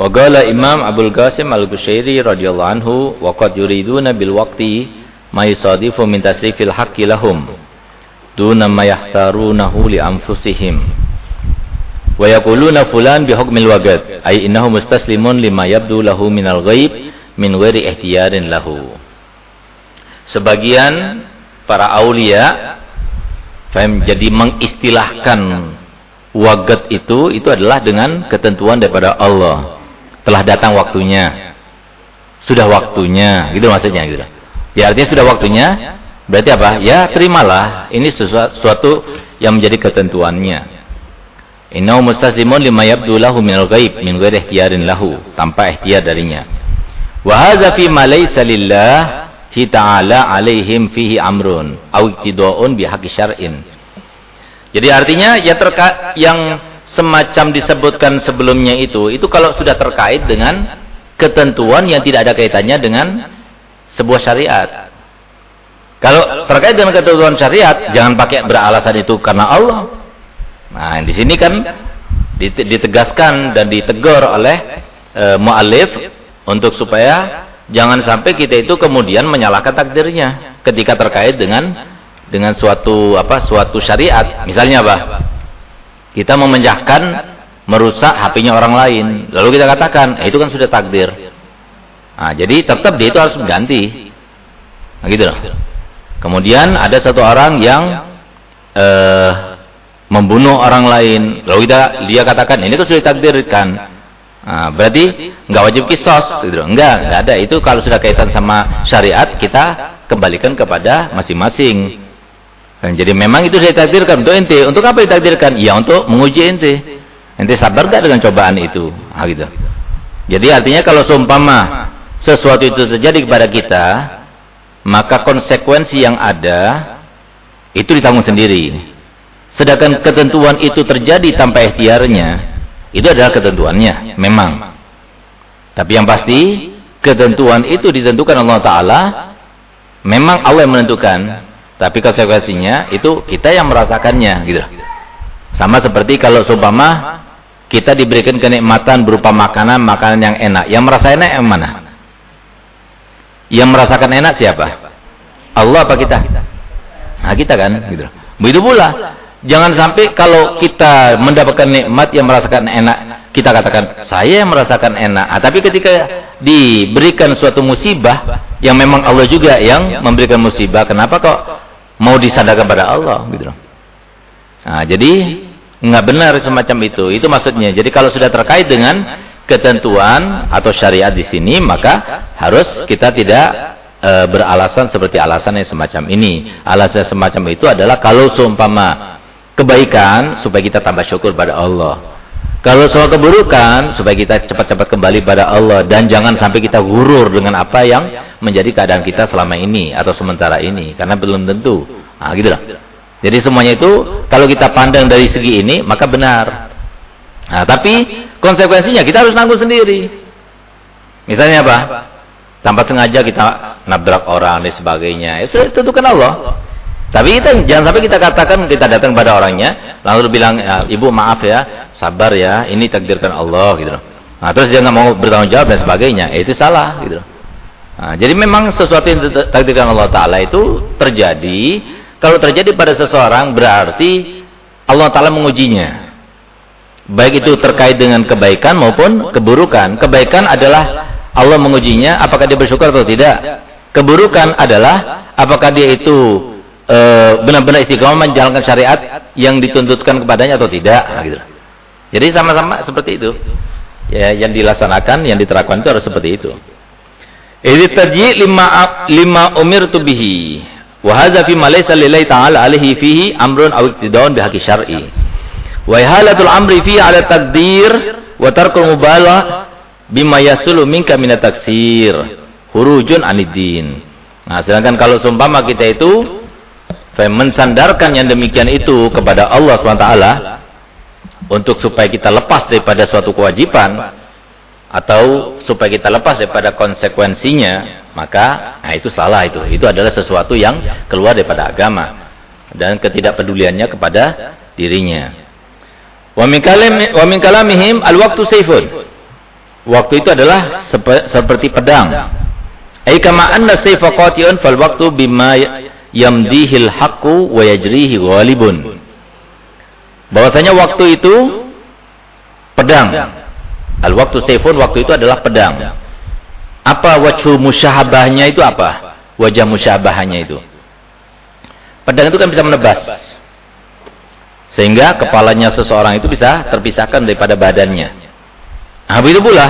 Wa qala Imam Abdul Qasim Al-Qushairi radhiyallahu anhu wa qad yuriduna bil waqti ma yusadifu min tasrifil haqqi lahum duna ma li anfusihim. Wa yaquluna fulan bi hukmil waqt ay innahu mustaslimun lima yabdu lahu minal ghaib min ghairi ihtiyarin lahu. Sebagian para aulia faham jadi mengistilahkan wagat itu itu adalah dengan ketentuan daripada Allah telah datang waktunya. Sudah waktunya, gitu maksudnya gitu. Ya artinya sudah waktunya, berarti apa? Ya terimalah, ini sesuatu yang menjadi ketentuannya. Innahu mustazimun lima yabdu lahu minal ghaib min ghairi ihtiyarin lahu, tanpa ihtiyar darinya. Wa hadza fi ma laysa lillah ta'ala alaihim fihi amrun aw iktida'un bi haqqi syar'in. Jadi artinya ya terka yang semacam disebutkan sebelumnya itu, itu kalau sudah terkait dengan ketentuan yang tidak ada kaitannya dengan sebuah syariat. Kalau terkait dengan ketentuan syariat, jangan pakai beralasan itu karena Allah. Nah, di sini kan ditegaskan dan ditegur oleh e, muallif untuk supaya jangan sampai kita itu kemudian menyalahkan takdirnya ketika terkait dengan dengan suatu apa suatu syariat. Misalnya apa? Kita memecahkan merusak HP-nya orang lain. Lalu kita katakan, eh, itu kan sudah takdir. Nah, jadi tetap dia itu harus mengganti. Nah, gitu loh. Kemudian ada satu orang yang eh, membunuh orang lain. Lalu kita dia katakan, ini kan sudah takdirkan. Nah, berarti nggak wajib kisos, gitu. Enggak, enggak ada. Itu kalau sudah kaitan sama syariat, kita kembalikan kepada masing-masing. Dan jadi memang itu saya takdirkan untuk ente. Untuk apa ditakdirkan? Ya untuk menguji ente. Ente sabar gak dengan cobaan itu? Nah, gitu. Jadi artinya kalau seumpama sesuatu itu terjadi kepada kita, maka konsekuensi yang ada itu ditanggung sendiri. Sedangkan ketentuan itu terjadi tanpa ikhtiarnya, itu adalah ketentuannya, memang. Tapi yang pasti, ketentuan itu ditentukan Allah Ta'ala, memang Allah yang menentukan. Tapi konsekuensinya itu kita yang merasakannya gitu. Sama seperti kalau seumpama kita diberikan kenikmatan berupa makanan, makanan yang enak. Yang merasa enak yang mana? Yang merasakan enak siapa? Allah apa kita? Nah, kita kan gitu. Begitu pula. Jangan sampai kalau kita mendapatkan nikmat yang merasakan enak, kita katakan saya yang merasakan enak. Nah, tapi ketika diberikan suatu musibah yang memang Allah juga yang memberikan musibah, kenapa kok mau disadarkan pada Allah gitu Nah, jadi nggak benar semacam itu. Itu maksudnya. Jadi kalau sudah terkait dengan ketentuan atau syariat di sini, maka harus kita tidak e, beralasan seperti alasan yang semacam ini. Alasan semacam itu adalah kalau seumpama kebaikan supaya kita tambah syukur pada Allah. Kalau soal keburukan, supaya kita cepat-cepat kembali pada Allah. Dan jangan sampai kita gurur dengan apa yang menjadi keadaan kita selama ini. Atau sementara ini. Karena belum tentu. Nah, gitu lah. Jadi semuanya itu, kalau kita pandang dari segi ini, maka benar. Nah, tapi konsekuensinya kita harus nanggung sendiri. Misalnya apa? Tanpa sengaja kita nabrak orang dan sebagainya. Ya, tentukan Allah. Tapi kita jangan sampai kita katakan kita datang pada orangnya lalu bilang ya, ibu maaf ya sabar ya ini takdirkan Allah gitu loh. Nah, terus dia nggak mau bertanggung jawab dan sebagainya itu salah gitu loh. Nah, jadi memang sesuatu yang takdirkan Allah Taala itu terjadi kalau terjadi pada seseorang berarti Allah Taala mengujinya. Baik itu terkait dengan kebaikan maupun keburukan. Kebaikan adalah Allah mengujinya apakah dia bersyukur atau tidak. Keburukan adalah apakah dia itu benar-benar istiqomah menjalankan syariat yang dituntutkan kepadanya atau tidak nah, gitu. Jadi sama-sama seperti itu. Ya, yang dilaksanakan, yang diterapkan itu harus seperti itu. Ini terji lima lima umir tubihi. Wahaza fi malaysa lillahi ta'ala alihi fihi amrun aw iktidaun bihaqi syar'i. Wa halatul amri fi ala takdir wa tarkul mubalah bima yasulu minka. Hurujun anidin. Nah, sedangkan kalau sumpama kita itu mensandarkan yang demikian itu kepada Allah SWT untuk supaya kita lepas daripada suatu kewajiban atau supaya kita lepas daripada konsekuensinya maka nah itu salah itu. Itu adalah sesuatu yang keluar daripada agama dan ketidakpeduliannya kepada dirinya. Wa min kalamihim al-waqtu sayfun. Waktu itu adalah sep seperti pedang. Ai kama anna sayfa qati'un fal waktu bima yamdihil haqqu wa yajrihi ghalibun. Bahwasanya waktu itu pedang. Al waktu sayfun waktu itu adalah pedang. Apa wajhu musyahabahnya itu apa? Wajah musyahabahnya itu. Pedang itu kan bisa menebas. Sehingga kepalanya seseorang itu bisa terpisahkan daripada badannya. Nah, begitu pula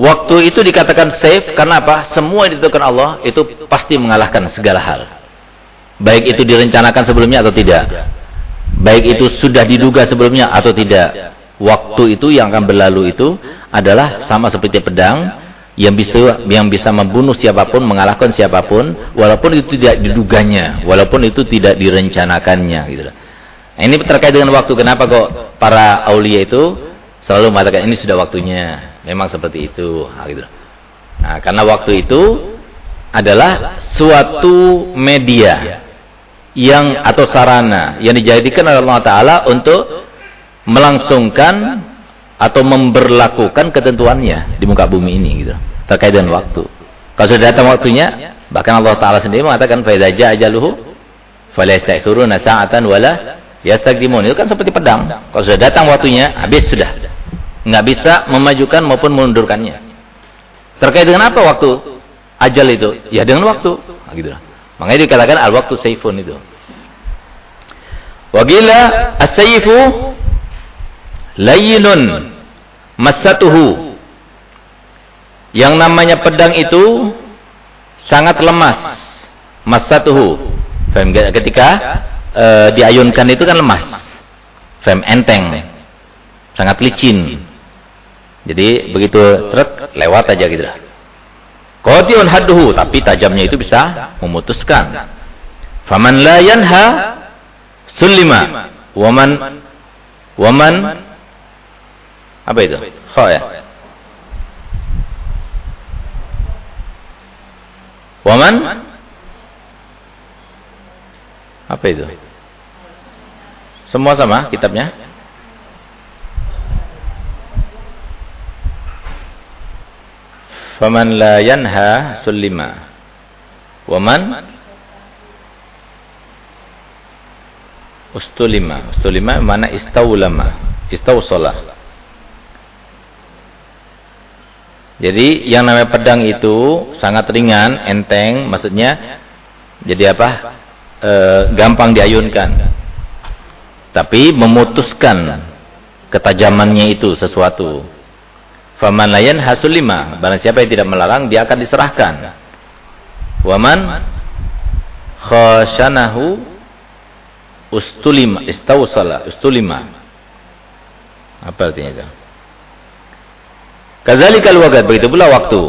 waktu itu dikatakan safe karena apa? Semua yang ditentukan Allah itu pasti mengalahkan segala hal. Baik itu direncanakan sebelumnya atau tidak. Baik itu sudah diduga sebelumnya atau tidak. Waktu itu yang akan berlalu itu adalah sama seperti pedang yang bisa yang bisa membunuh siapa pun, mengalahkan siapa pun walaupun itu tidak diduganya, walaupun itu tidak direncanakannya gitu. Ini terkait dengan waktu kenapa kok para aulia itu selalu mengatakan ini sudah waktunya. Memang seperti itu. Nah, gitu. nah karena waktu itu adalah suatu media yang atau sarana yang dijadikan oleh Allah Taala untuk melangsungkan atau memberlakukan ketentuannya di muka bumi ini gitu terkait dengan waktu. Kalau sudah datang waktunya, bahkan Allah Taala sendiri mengatakan fa idza jaa ajaluhu fala yastakhiruna sa'atan wala yastaqdimun. Itu kan seperti pedang. Kalau sudah datang waktunya, habis sudah nggak bisa memajukan maupun mengundurkannya. Terkait dengan apa waktu ajal itu? Ya dengan waktu. Nah, gitu. Makanya dikatakan al waktu saifun itu. Wagila as-saifu layinun masatuhu. Yang namanya pedang itu sangat lemas. Masatuhu. Ketika uh, diayunkan itu kan lemas. Fem enteng. Sangat licin. Jadi begitu truk lewat aja gitu. Qati'un hadduhu, tapi tajamnya itu bisa memutuskan. Faman la yanha sulima. Waman waman apa itu? Kha ya. Waman apa itu? Semua sama kitabnya? Faman la yanha sulima. Waman ustulima. Ustulima mana istaulama. Istausola. Jadi yang namanya pedang itu sangat ringan, enteng, maksudnya jadi apa? E, gampang diayunkan. Tapi memutuskan ketajamannya itu sesuatu. Faman layan hasul lima. Barang siapa yang tidak melarang, dia akan diserahkan. Waman khashanahu ustulima, istawsala, ustulima. Apa artinya itu? Kazalikal waqt, begitu pula waktu.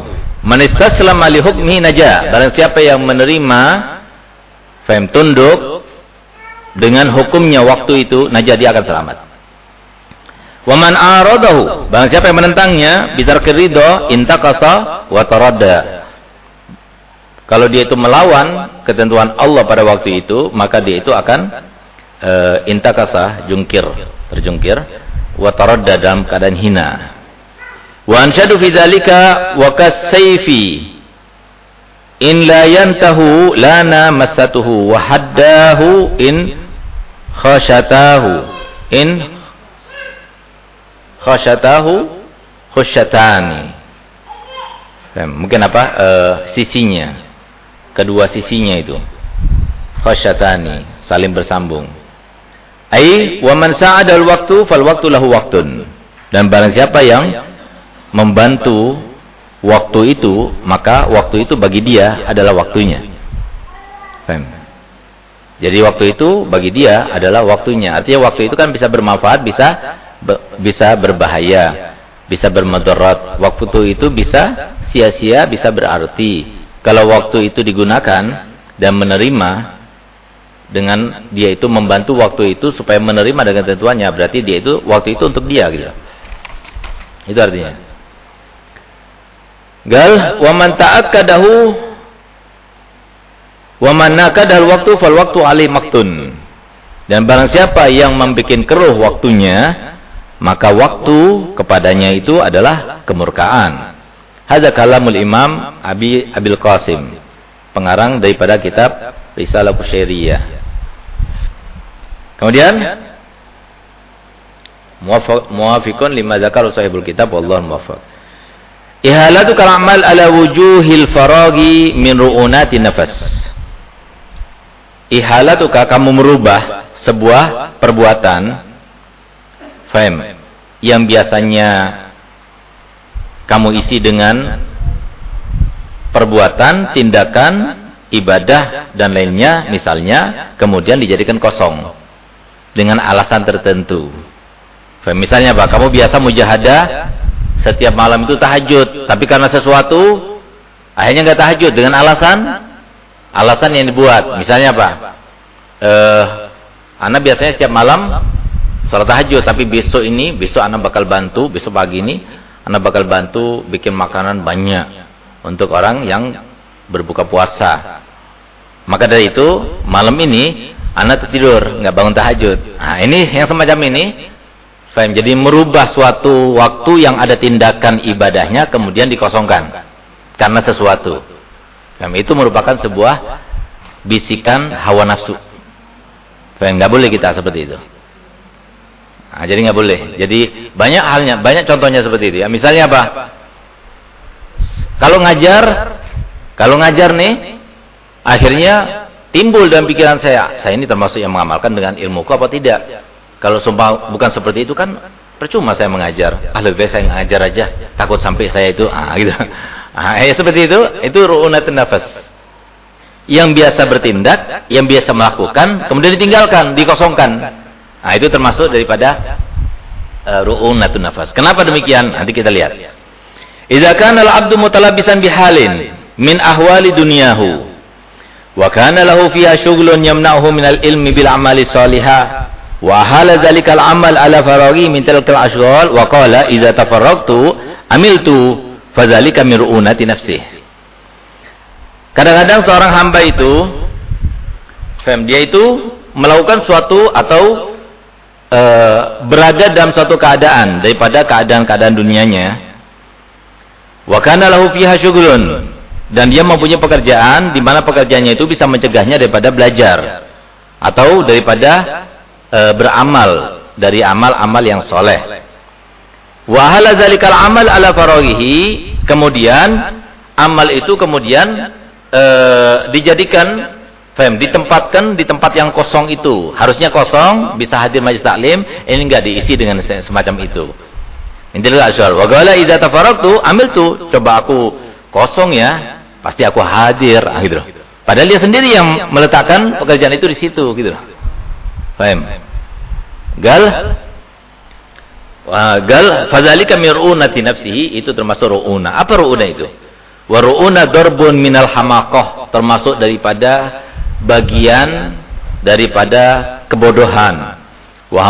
Man istaslama li hukmi naja. Barang siapa yang menerima faham tunduk dengan hukumnya waktu itu, naja dia akan selamat. Waman aradahu, barang siapa yang menentangnya, bitar ridho, intakasa wa taradda. Kalau dia itu melawan ketentuan Allah pada waktu itu, maka dia itu akan uh, intakasa, jungkir, terjungkir, wa dalam keadaan hina. Wa ansyadu fi dzalika wa in la yantahu lana masatuhu wa haddahu in khashatahu in khasyatahu khusyatani. Mungkin apa? E, sisinya. Kedua sisinya itu. Khasyatani, saling bersambung. Ai wa man sa'adal waktu fal waktu lahu waktun. Dan barang siapa yang membantu waktu itu, maka waktu itu bagi dia adalah waktunya. Jadi waktu itu bagi dia adalah waktunya. Artinya waktu itu kan bisa bermanfaat, bisa bisa berbahaya, bisa bermudarat. Waktu itu bisa sia-sia, bisa berarti. Kalau waktu itu digunakan dan menerima dengan dia itu membantu waktu itu supaya menerima dengan tentuannya, berarti dia itu waktu itu untuk dia gitu. Itu artinya. Gal wa man ta'akkadahu wa man nakadal waktu fal waktu ali maktun. Dan barang siapa yang membuat keruh waktunya, maka waktu kepadanya itu adalah kemurkaan. Hadza kalamul Imam Abi Abil Qasim, pengarang daripada kitab Risalah Kusyairiyah. Kemudian muwafiqun lima zakar sahibul kitab wallahu muwaffiq. Ihalatu kalamal ala wujuhil faragi min ru'unati nafas. Ihalatuka kamu merubah sebuah perbuatan faham yang biasanya kamu isi dengan perbuatan, tindakan, ibadah dan lainnya misalnya kemudian dijadikan kosong dengan alasan tertentu. Misalnya apa? Kamu biasa mujahadah setiap malam itu tahajud, tapi karena sesuatu akhirnya nggak tahajud dengan alasan alasan yang dibuat. Misalnya apa? Eh, anak biasanya setiap malam sholat tahajud, tapi besok ini, besok anak bakal bantu, besok pagi ini anak bakal bantu bikin makanan banyak untuk orang yang berbuka puasa. Maka dari itu, malam ini anak tertidur, nggak bangun tahajud. Nah, ini yang semacam ini Faham? Jadi merubah suatu waktu yang ada tindakan ibadahnya kemudian dikosongkan karena sesuatu. Faham? Itu merupakan sebuah bisikan hawa nafsu. Faham? Nggak boleh kita seperti itu. Nah, jadi nggak boleh. Jadi banyak halnya, banyak contohnya seperti itu. Ya, misalnya apa? Kalau ngajar, kalau ngajar nih, akhirnya timbul dalam pikiran saya, saya ini termasuk yang mengamalkan dengan ilmuku apa tidak? Kalau sumpah bukan seperti itu kan percuma saya mengajar. Ah lebih saya mengajar aja. Takut sampai saya itu ah gitu. Ah ya seperti itu, itu ru'unatun nafas. Yang biasa bertindak, yang biasa melakukan, kemudian ditinggalkan, dikosongkan. Nah, itu termasuk daripada uh, ru'unatun nafas. Kenapa demikian? Nanti kita lihat. Idza kana al-'abdu mutalabisan bihalin min ahwali dunyahu wa kana lahu fiha syughlun yamna'uhu min al-ilmi bil amali salihah Wa hala zalikal amal ala faraghi min tilkal ashghal wa qala idza tafarraqtu amiltu fadzalika min ru'unati nafsi. Kadang-kadang seorang hamba itu fem dia itu melakukan suatu atau e, berada dalam suatu keadaan daripada keadaan-keadaan dunianya. Wa kana lahu fiha syughlun dan dia mempunyai pekerjaan di mana pekerjaannya itu bisa mencegahnya daripada belajar atau daripada e, beramal dari amal-amal yang soleh. Wahala zalikal amal ala farogihi. Kemudian amal itu kemudian e, dijadikan Fem, ditempatkan di tempat yang kosong itu. Harusnya kosong, bisa hadir majlis taklim, ini enggak diisi dengan semacam itu. Intinya asyal. Wa qala idza tafaraqtu amiltu. Coba aku kosong ya, pasti aku hadir, ah, gitu. Padahal dia sendiri yang meletakkan pekerjaan itu di situ gitu. Faham? Gal Wah, gal fadzalika mir'unati itu termasuk ru'una. Apa ru'una itu? Wa ru'una darbun minal hamaqah, termasuk daripada bagian daripada kebodohan. Wa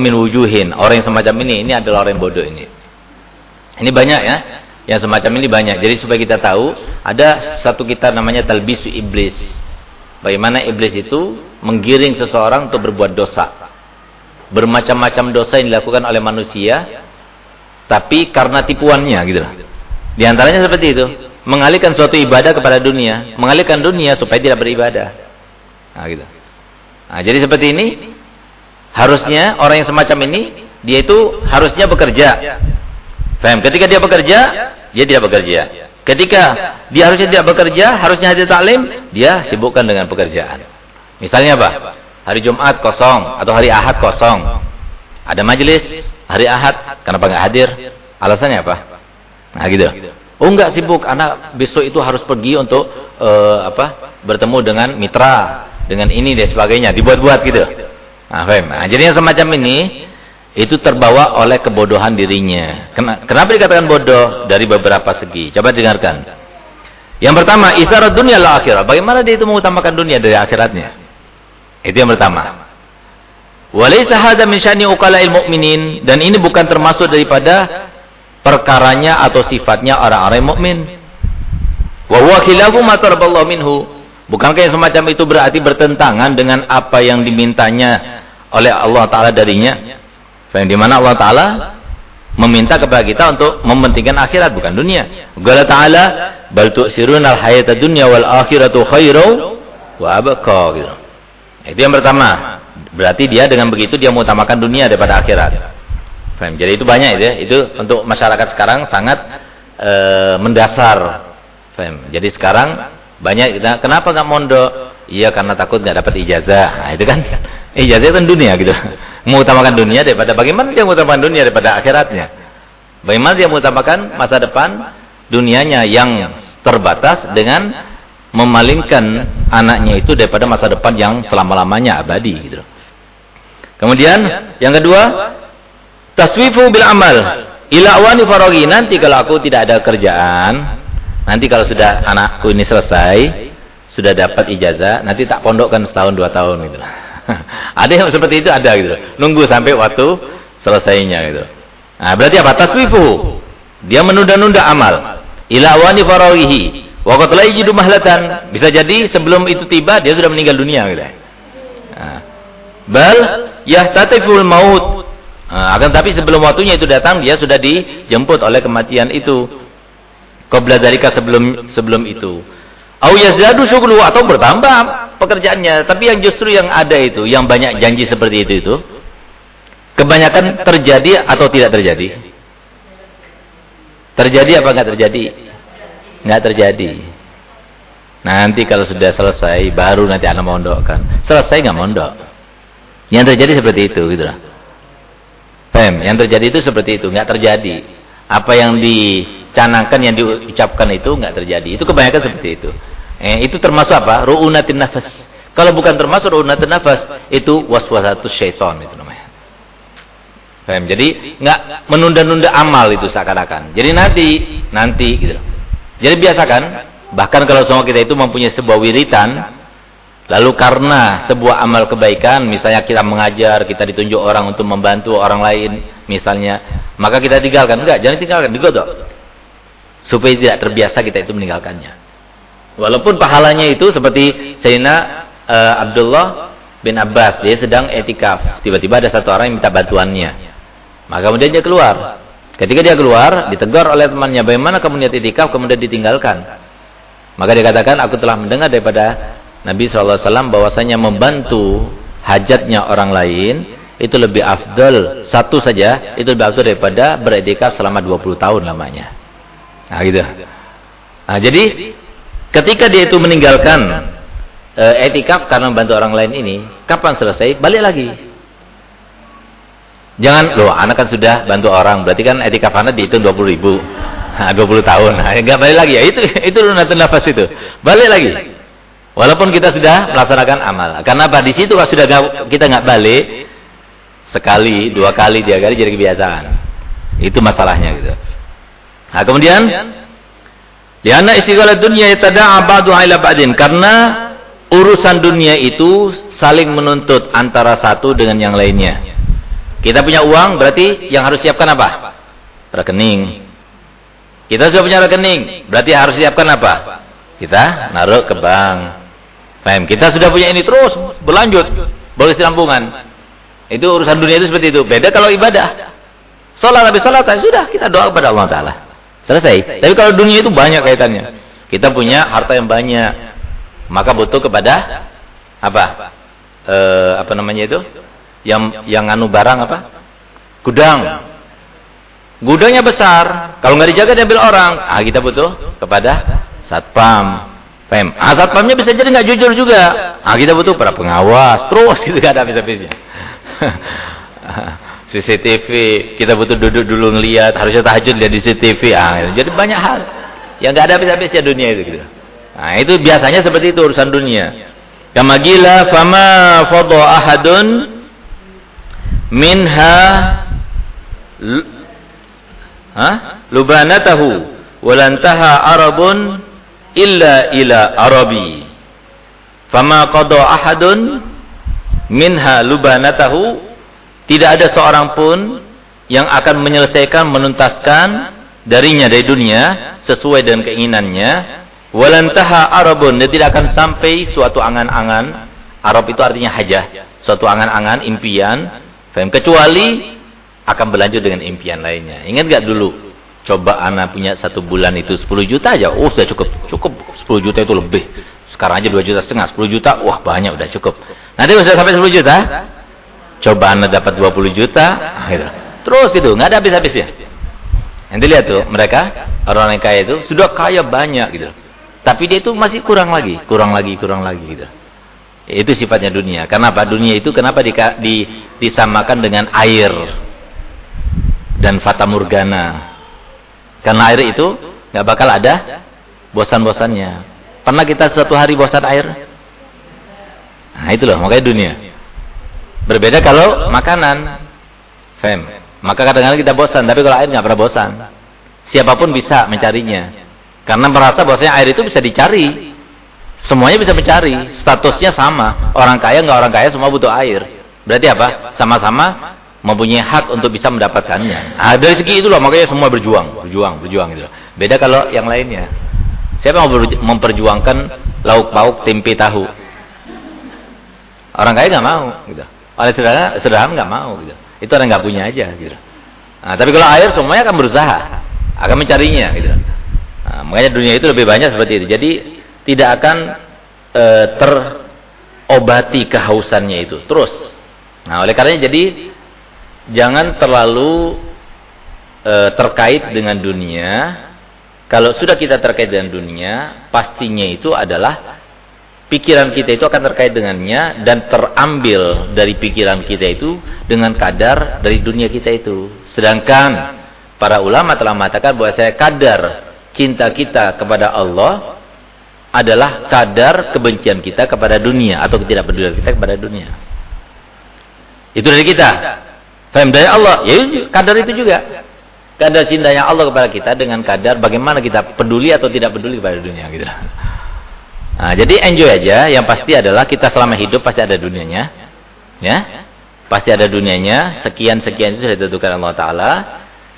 min wujuhin. Orang yang semacam ini, ini adalah orang yang bodoh ini. Ini banyak ya. Yang semacam ini banyak. Jadi supaya kita tahu, ada satu kitab namanya Talbisu Iblis. Bagaimana iblis itu menggiring seseorang untuk berbuat dosa bermacam-macam dosa yang dilakukan oleh manusia tapi karena tipuannya gitu loh. Di antaranya seperti itu, mengalihkan suatu ibadah kepada dunia, mengalihkan dunia supaya tidak beribadah. Nah, gitu. Nah, jadi seperti ini harusnya orang yang semacam ini dia itu harusnya bekerja. Faham? Ketika dia bekerja, dia tidak bekerja. Ketika dia harusnya tidak bekerja, harusnya hadir taklim, dia sibukkan dengan pekerjaan. Misalnya apa? hari Jumat kosong atau hari Ahad kosong. Ada majelis hari Ahad, kenapa nggak hadir? Alasannya apa? Nah gitu. Oh enggak sibuk, anak besok itu harus pergi untuk uh, apa? bertemu dengan mitra, dengan ini dan sebagainya, dibuat-buat gitu. Nah, Nah, jadi yang semacam ini itu terbawa oleh kebodohan dirinya. Kenapa dikatakan bodoh? Dari beberapa segi. Coba dengarkan. Yang pertama, isyarat dunia lah akhirat. Bagaimana dia itu mengutamakan dunia dari akhiratnya? Itu yang pertama. Walaysa hadza min syani uqala'il dan ini bukan termasuk daripada perkaranya atau sifatnya orang-orang mukmin. Wa huwa khilafu ma minhu. Bukankah yang semacam itu berarti bertentangan dengan apa yang dimintanya oleh Allah taala darinya? Yang di mana Allah taala meminta kepada kita untuk mementingkan akhirat bukan dunia. Allah Ta'ala bal tu'sirunal hayata dunya wal akhiratu khairu wa abqa. Itu yang pertama. Berarti dia dengan begitu dia mengutamakan dunia daripada akhirat. Faham? Jadi itu banyak itu ya. Itu untuk masyarakat sekarang sangat e, mendasar. Faham? Jadi sekarang banyak kita kenapa nggak mondok? Iya karena takut nggak dapat ijazah. Nah, itu kan ijazah itu dunia gitu. Mengutamakan dunia daripada bagaimana dia mengutamakan dunia daripada akhiratnya. Bagaimana dia mengutamakan masa depan dunianya yang terbatas dengan memalingkan anaknya itu daripada masa depan yang selama-lamanya abadi gitu. Kemudian yang kedua, taswifu bil amal ila farogi nanti kalau aku tidak ada kerjaan nanti kalau sudah anakku ini selesai sudah dapat ijazah nanti tak pondokkan setahun dua tahun gitu. Ada yang seperti itu ada gitu. Nunggu sampai waktu selesainya gitu. Nah berarti apa? Taswifu. Dia menunda-nunda amal. Ila awani farogihi Waktu lagi jidu mahlatan. Bisa jadi sebelum itu tiba dia sudah meninggal dunia gitu. Nah. bal yahtatiful maut. Nah, akan tapi sebelum waktunya itu datang dia sudah dijemput oleh kematian itu. Qabla dalika sebelum sebelum itu. Au yazdadu syughlu atau bertambah pekerjaannya, tapi yang justru yang ada itu, yang banyak janji seperti itu itu kebanyakan terjadi atau tidak terjadi? Terjadi apa enggak terjadi? Enggak terjadi. Nanti kalau sudah selesai baru nanti anak mondokkan. Selesai enggak mondok. Yang terjadi seperti itu gitu lah. Fem, yang terjadi itu seperti itu, nggak terjadi. Apa yang dicanangkan, yang diucapkan itu nggak terjadi. Itu kebanyakan seperti itu. Eh, itu termasuk apa? Ru'unatin nafas. Kalau bukan termasuk ru'unatin nafas, itu waswasatus syaitan itu namanya. Fem, jadi nggak menunda-nunda amal itu seakan-akan. Jadi nanti, nanti gitu. Jadi biasakan, bahkan kalau semua kita itu mempunyai sebuah wiritan, Lalu karena sebuah amal kebaikan, misalnya kita mengajar, kita ditunjuk orang untuk membantu orang lain, misalnya, maka kita tinggalkan. Enggak, jangan tinggalkan, digodok. Supaya tidak terbiasa kita itu meninggalkannya. Walaupun pahalanya itu seperti Sayyidina uh, Abdullah bin Abbas, dia sedang etikaf. Tiba-tiba ada satu orang yang minta bantuannya. Maka kemudian dia keluar. Ketika dia keluar, ditegur oleh temannya, bagaimana kamu niat etikaf, kemudian ditinggalkan. Maka dia katakan, aku telah mendengar daripada Nabi SAW bahwasanya membantu hajatnya orang lain itu lebih afdal satu saja itu lebih afdal daripada beretikaf selama 20 tahun lamanya. Nah gitu. Nah jadi ketika dia itu meninggalkan e, etikaf karena membantu orang lain ini, kapan selesai? Balik lagi. Jangan loh, anak kan sudah bantu orang, berarti kan etikaf anak dihitung 20 ribu. Nah, 20 tahun. Nah, enggak balik lagi ya. Itu itu lunatan nafas itu. Balik lagi. Walaupun kita sudah melaksanakan amal. Karena apa? Di situ kalau sudah gak, kita nggak balik sekali, dua kali, tiga kali jadi kebiasaan. Itu masalahnya gitu. Nah, kemudian liana istiqalat dunia yatada'a ba'du ila ba'din karena urusan dunia itu saling menuntut antara satu dengan yang lainnya. Kita punya uang berarti yang harus siapkan apa? Rekening. Kita sudah punya rekening, berarti harus siapkan apa? Kita naruh ke bank. Faham? Kita sudah punya ini terus berlanjut. Boleh selampungan. Itu urusan dunia itu seperti itu. Beda kalau ibadah. Salat habis salat sudah kita doa kepada Allah taala. Selesai. Tapi kalau dunia itu banyak kaitannya. Kita punya harta yang banyak. Maka butuh kepada apa? E, apa namanya itu? Yang yang anu barang apa? Gudang. Gudangnya besar. Kalau nggak dijaga diambil orang. Ah kita butuh kepada satpam. Pem. Ah, satpamnya bisa jadi nggak jujur juga. Ah, kita butuh para pengawas. Terus gitu kan habis-habisnya. CCTV, kita butuh duduk dulu ngelihat, harusnya tahajud lihat di CCTV. Ah, jadi banyak hal yang nggak ada habis-habisnya dunia itu gitu. Nah, itu biasanya seperti itu urusan dunia. Kama gila fama fadha ahadun minha ha lubanatahu walantaha arabun illa ila arabi fama qada ahadun minha lubanatahu tidak ada seorang pun yang akan menyelesaikan menuntaskan darinya dari dunia sesuai dengan keinginannya walantaha arabun dia tidak akan sampai suatu angan-angan Arab itu artinya hajah suatu angan-angan impian kecuali akan berlanjut dengan impian lainnya. Ingat gak dulu? Coba anak punya satu bulan itu 10 juta aja. Oh sudah cukup. Cukup 10 juta itu lebih. Sekarang aja 2 juta setengah. 10 juta. Wah banyak udah cukup. Nanti sudah sampai 10 juta. Coba anak dapat 20 juta. Gitu. Terus itu. nggak ada habis-habisnya. Nanti lihat tuh. Mereka. Orang yang kaya itu. Sudah kaya banyak gitu. Tapi dia itu masih kurang lagi. Kurang lagi. Kurang lagi gitu. Itu sifatnya dunia. Kenapa? Dunia itu kenapa di, di, disamakan dengan air dan fata morgana. Karena air itu nggak bakal ada bosan-bosannya. Pernah kita suatu hari bosan air? Nah itu loh, makanya dunia. Berbeda kalau makanan. Fem. Maka kadang-kadang kita bosan, tapi kalau air nggak pernah bosan. Siapa pun bisa mencarinya. Karena merasa bahwasanya air itu bisa dicari. Semuanya bisa mencari, statusnya sama. Orang kaya nggak orang kaya semua butuh air. Berarti apa? Sama-sama mempunyai hak untuk bisa mendapatkannya. Nah, dari segi itu loh makanya semua berjuang, berjuang, berjuang gitu. Beda kalau yang lainnya. Siapa mau memperjuangkan lauk pauk tempe tahu? Orang kaya nggak mau gitu. Oleh sederhana, sederhana nggak mau gitu. Itu orang nggak punya aja gitu. Nah, tapi kalau air semuanya akan berusaha, akan mencarinya gitu. Nah, makanya dunia itu lebih banyak seperti itu. Jadi tidak akan e, terobati kehausannya itu terus. Nah, oleh karenanya jadi jangan terlalu e, terkait dengan dunia. Kalau sudah kita terkait dengan dunia, pastinya itu adalah pikiran kita itu akan terkait dengannya dan terambil dari pikiran kita itu dengan kadar dari dunia kita itu. Sedangkan para ulama telah mengatakan bahwa saya kadar cinta kita kepada Allah adalah kadar kebencian kita kepada dunia atau tidak peduli kita kepada dunia. Itu dari kita. Faham dari Allah, ya kadar itu juga. Kadar cintanya Allah kepada kita dengan kadar bagaimana kita peduli atau tidak peduli kepada dunia gitu. Nah, jadi enjoy aja, yang pasti adalah kita selama hidup pasti ada dunianya. Ya. Pasti ada dunianya, sekian-sekian itu sudah ditentukan Allah taala.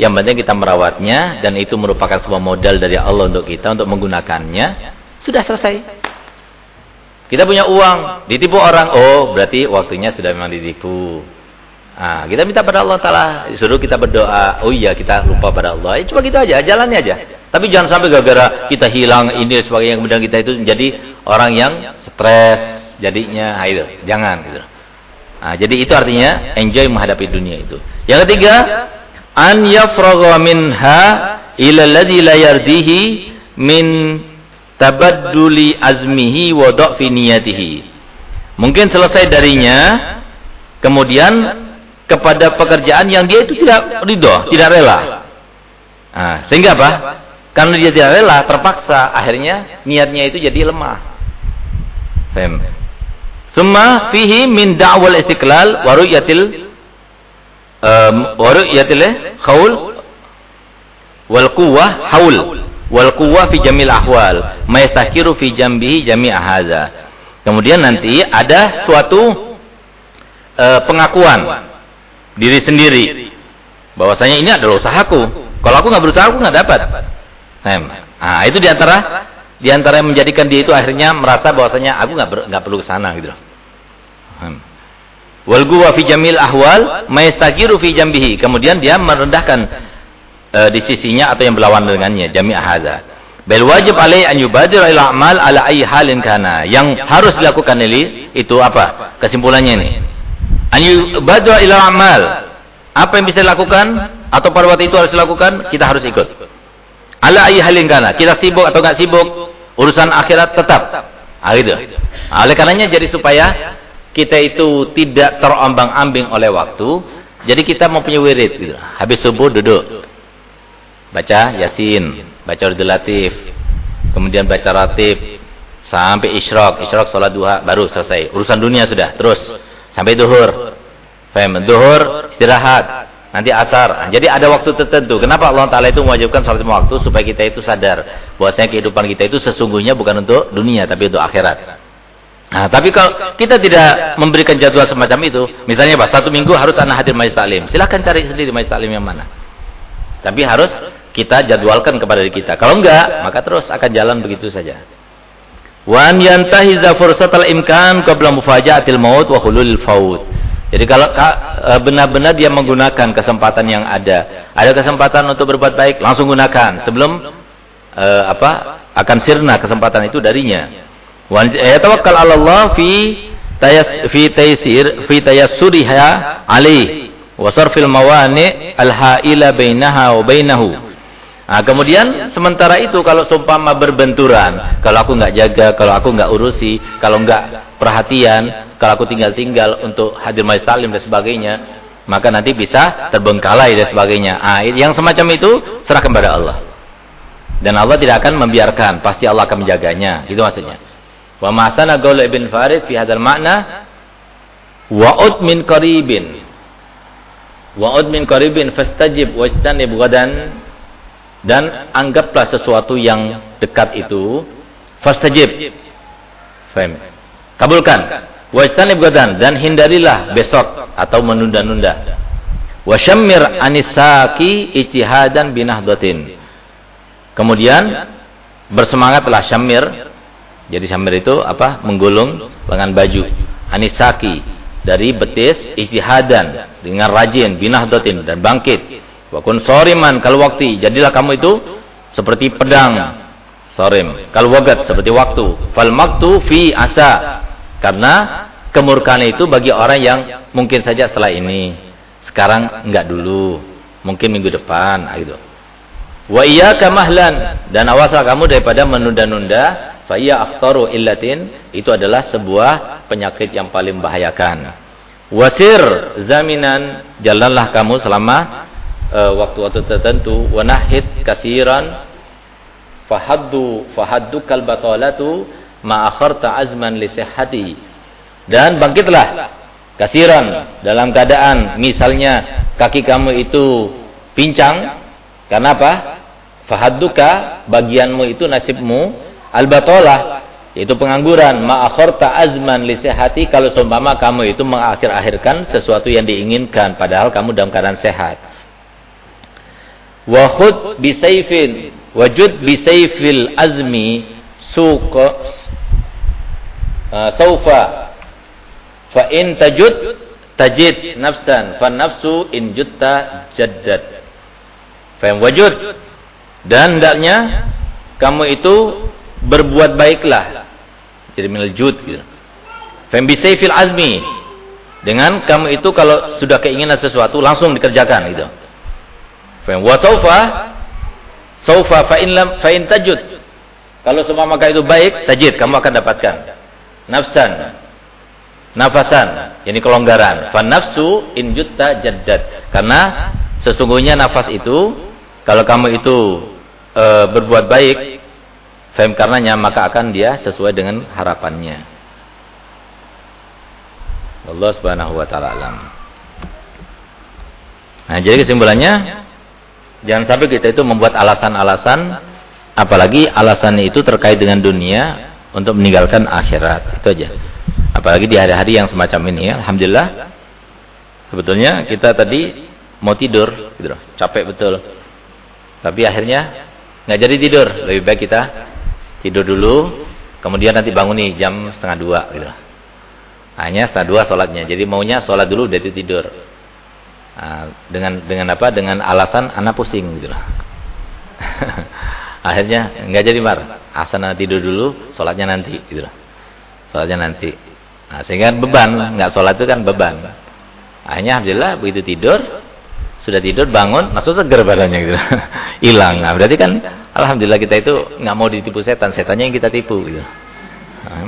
Yang penting kita merawatnya dan itu merupakan sebuah modal dari Allah untuk kita untuk menggunakannya sudah selesai. Kita punya uang, ditipu orang. Oh, berarti waktunya sudah memang ditipu. Nah, kita minta pada Allah Ta'ala. Suruh kita berdoa. Oh iya, kita lupa pada Allah. Ya, cuma gitu aja, jalannya aja. Tapi jangan sampai gara-gara kita hilang ini sebagainya. Kemudian kita itu menjadi orang yang stres jadinya. Nah, itu. Jangan. Gitu. Nah, jadi itu artinya enjoy menghadapi dunia itu. Yang ketiga, an yafragha minha ila alladhi la yardihi min tabadduli azmihi wa dha'fi niyatihi. Mungkin selesai darinya kemudian kepada pekerjaan yang dia itu tidak ridho, tidak rela. Nah, sehingga apa? Karena dia tidak rela, terpaksa akhirnya niatnya itu jadi lemah. Summa fihi min da'wal istiqlal wa ru'yatil wa ru'yatil khaul wal quwwah haul wal quwwah fi jamil ahwal mayastakiru fi jambihi jami' hadza. Kemudian nanti ada suatu e, pengakuan diri sendiri bahwasanya ini adalah usahaku. Kalau aku nggak berusaha aku nggak dapat. Nah itu di antara di antara yang menjadikan dia itu akhirnya merasa bahwasanya aku nggak nggak perlu ke sana gitu wal quwwa fi jamil ahwal mayastakiru fi jambihi. Kemudian dia merendahkan e, di sisinya atau yang berlawan dengannya jami' hadza. Bal wajib alai an yubadir ila amal ala ayyi halin kana. Yang harus dilakukan ini itu apa? Kesimpulannya ini. An yubadir ila amal. Apa yang bisa dilakukan atau pada waktu itu harus dilakukan kita harus ikut. Ala ayyi halin kana. Kita sibuk atau enggak sibuk urusan akhirat tetap ah gitu nah, oleh karenanya jadi supaya kita itu tidak terombang-ambing oleh waktu jadi kita mau punya wirid gitu. habis subuh duduk baca Yasin, baca Urdul Latif, kemudian baca Ratib, sampai Isyraq, Isyraq sholat duha, baru selesai. Urusan dunia sudah, terus sampai duhur. Faham? Duhur, istirahat. Nanti asar. Jadi ada waktu tertentu. Kenapa Allah Ta'ala itu mewajibkan sholat lima waktu? Supaya kita itu sadar. Bahwasanya kehidupan kita itu sesungguhnya bukan untuk dunia, tapi untuk akhirat. Nah, tapi kalau kita tidak memberikan jadwal semacam itu, misalnya Pak, satu minggu harus anak hadir majlis taklim. Silahkan cari sendiri majlis taklim yang mana. Tapi harus kita jadwalkan kepada diri kita. Kalau enggak, maka terus akan jalan begitu saja. Wa an yantahiza imkan qabla mufaja'atil maut wa hululil faut. Jadi kalau e, benar-benar dia menggunakan kesempatan yang ada, ada kesempatan untuk berbuat baik, langsung gunakan sebelum uh, apa? akan sirna kesempatan itu darinya. Wa yatawakkal 'ala Allah fi tayas fi taysir fi tayassuriha alaihi wa sarfil mawani al-ha'ila bainaha wa bainahu. Nah, kemudian sementara itu kalau seumpama berbenturan, kalau aku nggak jaga, kalau aku nggak urusi, kalau nggak perhatian, kalau aku tinggal-tinggal untuk hadir majlis taklim dan sebagainya, maka nanti bisa terbengkalai dan sebagainya. Ah, yang semacam itu serahkan kepada Allah. Dan Allah tidak akan membiarkan, pasti Allah akan menjaganya. Itu maksudnya. Wa masana qaul Ibn Farid fi hadzal makna wa'ud min qaribin. Wa'ud min qaribin fastajib wastanib ghadan dan anggaplah sesuatu yang dekat itu fastajib. Faham? Kabulkan. Wajtanib gadan dan hindarilah besok atau menunda-nunda. Wasyammir anisaki ijtihadan binahdatin. Kemudian bersemangatlah syamir jadi syamir itu apa? Menggulung lengan baju. Anisaki dari betis ijtihadan dengan rajin binahdatin dan bangkit Wa kun soriman kalau waktu. Jadilah kamu itu seperti pedang. Sorim. Kalau wagat seperti waktu. Fal maktu fi asa. Karena kemurkaan itu bagi orang yang mungkin saja setelah ini. Sekarang enggak dulu. Mungkin minggu depan. Ah, gitu. Wa kamahlan. Dan awaslah kamu daripada menunda-nunda. Fa iya akhtaru illatin. Itu adalah sebuah penyakit yang paling membahayakan. Wasir zaminan. Jalanlah kamu selama waktu-waktu tertentu wanahid kasiran fahaddu fahaddu kalbatalatu ma akharta azman li sihhati. Dan bangkitlah kasiran dalam keadaan misalnya kaki kamu itu pincang karena apa? Fahadduka bagianmu itu nasibmu albatalah yaitu pengangguran ma akharta azman li sihhati kalau seumpama kamu itu mengakhir-akhirkan sesuatu yang diinginkan padahal kamu dalam keadaan sehat wa khud bi sayfin. Wajud bi sayfil azmi. Suqa uh, saufa fa in tajud tajid nafsan. Fa nafsu in jutta jaddad. Fa wajud. Dan hendaknya kamu itu berbuat baiklah. Jadi minal jud gitu. Fa bi sayfil azmi. Dengan kamu itu kalau sudah keinginan sesuatu langsung dikerjakan gitu Fahim? Wa saufa saufa fa in lam fa in tajud. Kalau semua maka itu baik, tajid kamu akan dapatkan. Nafsan nafasan, yakni kelonggaran. Fa nafsu in jutta jaddad. Karena sesungguhnya nafas itu kalau kamu itu e, berbuat baik, fahim karenanya maka akan dia sesuai dengan harapannya. Allah Subhanahu wa taala. Nah, jadi kesimpulannya Jangan sampai kita itu membuat alasan-alasan apalagi alasannya itu terkait dengan dunia untuk meninggalkan akhirat. Itu aja. Apalagi di hari-hari yang semacam ini ya. Alhamdulillah. Sebetulnya kita tadi mau tidur gitu. Capek betul. Tapi akhirnya nggak jadi tidur. Lebih baik kita tidur dulu, kemudian nanti bangun nih jam setengah dua gitu loh. Hanya setengah dua sholatnya. Jadi maunya sholat dulu udah tidur. Nah, dengan dengan apa? Dengan alasan anak pusing gitu loh. Akhirnya nggak jadi mar. Asana tidur dulu, sholatnya nanti gitu loh. Sholatnya nanti. Nah, sehingga beban, nggak sholat itu kan beban. Akhirnya alhamdulillah begitu tidur, sudah tidur bangun, langsung seger badannya gitu. Hilang. Nah, berarti kan alhamdulillah kita itu nggak mau ditipu setan, setannya yang kita tipu gitu. Nah,